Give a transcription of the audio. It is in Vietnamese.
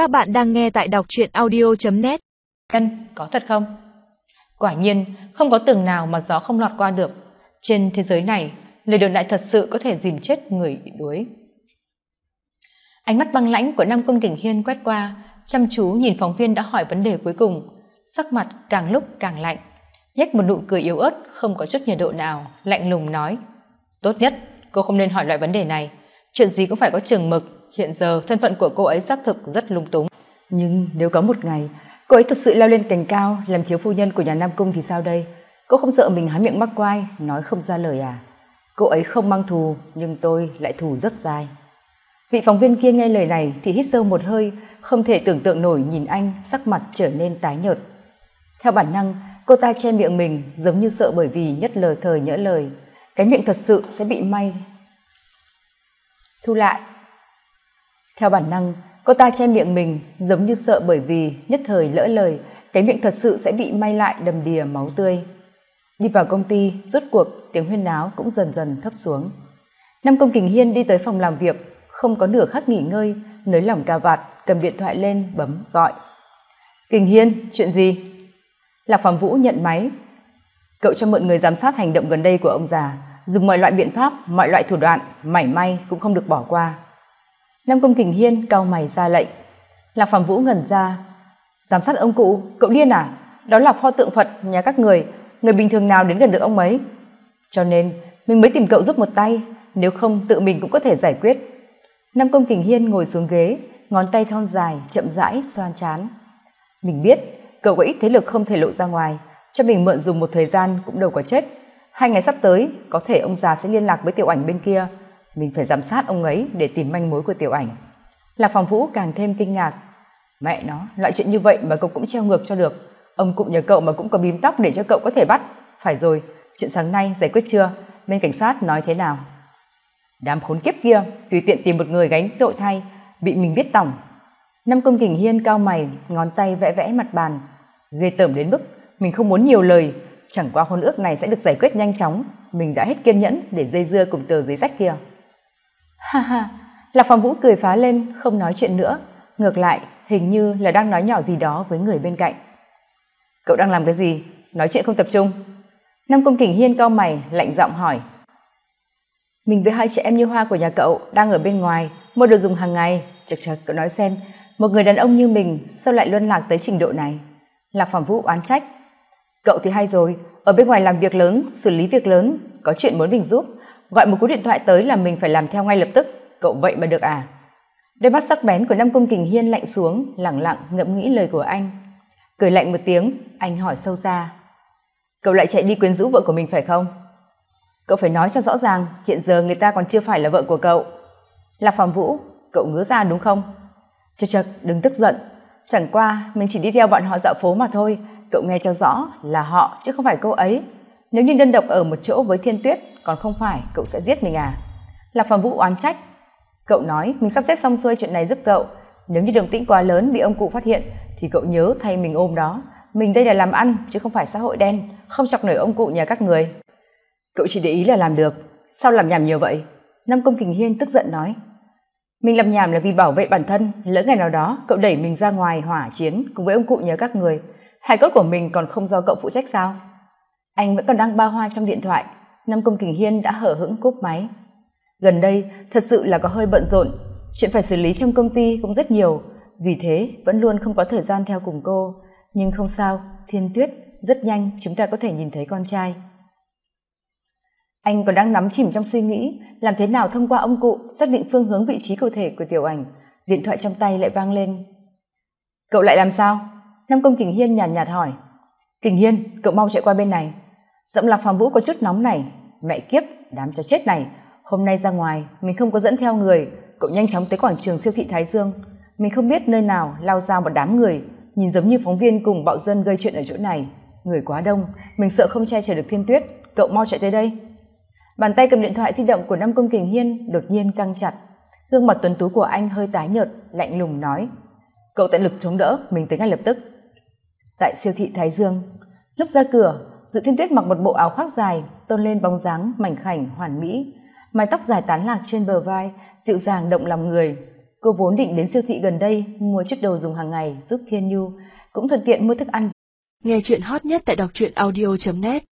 Các bạn đang nghe tại đọc truyện audio.net Nhân, có thật không? Quả nhiên, không có tường nào mà gió không lọt qua được. Trên thế giới này, lời đồn đại thật sự có thể dìm chết người bị đuối. Ánh mắt băng lãnh của Nam Công Kỳnh Hiên quét qua, chăm chú nhìn phóng viên đã hỏi vấn đề cuối cùng. Sắc mặt càng lúc càng lạnh. Nhếch một nụ cười yếu ớt, không có chút nhiệt độ nào, lạnh lùng nói. Tốt nhất, cô không nên hỏi loại vấn đề này. Chuyện gì cũng phải có trường mực, hiện giờ thân phận của cô ấy xác thực rất lung túng. Nhưng nếu có một ngày, cô ấy thật sự leo lên cành cao làm thiếu phu nhân của nhà Nam Cung thì sao đây? Cô không sợ mình há miệng mắc quai, nói không ra lời à? Cô ấy không mang thù, nhưng tôi lại thù rất dài. Vị phóng viên kia nghe lời này thì hít sâu một hơi, không thể tưởng tượng nổi nhìn anh sắc mặt trở nên tái nhợt. Theo bản năng, cô ta che miệng mình giống như sợ bởi vì nhất lời thời nhỡ lời. Cái miệng thật sự sẽ bị may. Thu lại. Theo bản năng, cô ta che miệng mình giống như sợ bởi vì nhất thời lỡ lời, cái miệng thật sự sẽ bị may lại đầm đìa máu tươi. Đi vào công ty, rốt cuộc tiếng huyên náo cũng dần dần thấp xuống. Năm công kình hiên đi tới phòng làm việc, không có nửa khắc nghỉ ngơi, nới lỏng cà vạt, cầm điện thoại lên, bấm, gọi. Kình hiên, chuyện gì? Lạc Phạm Vũ nhận máy. Cậu cho mượn người giám sát hành động gần đây của ông già, dùng mọi loại biện pháp, mọi loại thủ đoạn, mảy may cũng không được bỏ qua. Nam Công Kình Hiên cau mày ra lệnh. Lạc Phạm Vũ ngẩn ra. Giám sát ông cụ, cậu điên à? Đó là pho tượng Phật nhà các người, người bình thường nào đến gần được ông ấy. Cho nên, mình mới tìm cậu giúp một tay, nếu không tự mình cũng có thể giải quyết. Nam Công Kình Hiên ngồi xuống ghế, ngón tay thon dài, chậm rãi, xoan chán. Mình biết, cậu có ít thế lực không thể lộ ra ngoài, cho mình mượn dùng một thời gian cũng đâu có chết. Hai ngày sắp tới, có thể ông già sẽ liên lạc với tiểu ảnh bên kia. Mình phải giám sát ông ấy để tìm manh mối của tiểu ảnh. Lạc Phòng Vũ càng thêm kinh ngạc. Mẹ nó, loại chuyện như vậy mà cậu cũng treo ngược cho được. Ông cụ nhờ cậu mà cũng có bím tóc để cho cậu có thể bắt. Phải rồi, chuyện sáng nay giải quyết chưa? Bên cảnh sát nói thế nào? Đám khốn kiếp kia, tùy tiện tìm một người gánh đội thay, bị mình biết tỏng. Năm công kình hiên cao mày, ngón tay vẽ vẽ mặt bàn. Ghê tởm đến mức mình không muốn nhiều lời, chẳng qua hôn ước này sẽ được giải quyết nhanh chóng. Mình đã hết kiên nhẫn để dây dưa cùng tờ giấy sách kia. Ha ha, Lạc Phong Vũ cười phá lên, không nói chuyện nữa. Ngược lại, hình như là đang nói nhỏ gì đó với người bên cạnh. Cậu đang làm cái gì? Nói chuyện không tập trung. Năm công kình hiên cao mày, lạnh giọng hỏi. Mình với hai chị em như hoa của nhà cậu đang ở bên ngoài, mua đồ dùng hàng ngày. Chật chật, cậu nói xem, một người đàn ông như mình sao lại luân lạc tới trình độ này? Lạc Phạm Vũ oán trách. Cậu thì hay rồi, ở bên ngoài làm việc lớn, xử lý việc lớn, có chuyện muốn mình giúp. Gọi một cú điện thoại tới là mình phải làm theo ngay lập tức. Cậu vậy mà được à? Đôi mắt sắc bén của Nam Công Kình Hiên lạnh xuống, lẳng lặng ngẫm nghĩ lời của anh. Cười lạnh một tiếng, anh hỏi sâu xa. Cậu lại chạy đi quyến rũ vợ của mình phải không? Cậu phải nói cho rõ ràng, hiện giờ người ta còn chưa phải là vợ của cậu. Lạc Phạm Vũ, cậu ngứa ra đúng không? Chật chật, đừng tức giận. Chẳng qua, mình chỉ đi theo bọn họ dạo phố mà thôi. Cậu nghe cho rõ là họ, chứ không phải cô ấy. Nếu như đơn độc ở một chỗ với Thiên Tuyết, còn không phải, cậu sẽ giết mình à? Lạc Phạm Vũ oán trách. Cậu nói, mình sắp xếp xong xuôi chuyện này giúp cậu. Nếu như đồng tĩnh quá lớn bị ông cụ phát hiện, thì cậu nhớ thay mình ôm đó. Mình đây là làm ăn, chứ không phải xã hội đen, không chọc nổi ông cụ nhà các người. Cậu chỉ để ý là làm được, sao làm nhảm nhiều vậy? Nam Công Kình Hiên tức giận nói. Mình làm nhảm là vì bảo vệ bản thân, lỡ ngày nào đó cậu đẩy mình ra ngoài hỏa chiến cùng với ông cụ nhớ các người. Hài cốt của mình còn không do cậu phụ trách sao? Anh vẫn còn đang ba hoa trong điện thoại, Nam Công Kình Hiên đã hở hững cúp máy. Gần đây, thật sự là có hơi bận rộn, chuyện phải xử lý trong công ty cũng rất nhiều, vì thế vẫn luôn không có thời gian theo cùng cô. Nhưng không sao, Thiên Tuyết, rất nhanh chúng ta có thể nhìn thấy con trai. Anh còn đang nắm chìm trong suy nghĩ làm thế nào thông qua ông cụ xác định phương hướng vị trí cụ thể của tiểu ảnh. Điện thoại trong tay lại vang lên. Cậu lại làm sao? Nam Công Kình Hiên nhàn nhạt, nhạt hỏi. Kình Hiên, cậu mau chạy qua bên này. Giọng lạc phàm vũ có chút nóng này. Mẹ kiếp, đám cho chết này. Hôm nay ra ngoài, mình không có dẫn theo người. Cậu nhanh chóng tới quảng trường siêu thị Thái Dương. Mình không biết nơi nào lao ra một đám người. Nhìn giống như phóng viên cùng bạo dân gây chuyện ở chỗ này. Người quá đông, mình sợ không che chở được thiên tuyết. Cậu mau chạy tới đây. Bàn tay cầm điện thoại di động của Nam Công Kình Hiên đột nhiên căng chặt. Gương mặt tuấn tú của anh hơi tái nhợt, lạnh lùng nói. Cậu tận lực chống đỡ, mình tới ngay lập tức. Tại siêu thị Thái Dương, lúc ra cửa, Dự Thiên Tuyết mặc một bộ áo khoác dài, tôn lên bóng dáng mảnh khảnh hoàn mỹ, mái tóc dài tán lạc trên bờ vai, dịu dàng động lòng người. cô vốn định đến siêu thị gần đây mua chút đồ dùng hàng ngày giúp thiên nhu cũng thuận tiện mua thức ăn. Nghe chuyện hot nhất tại đọc truyện audio net.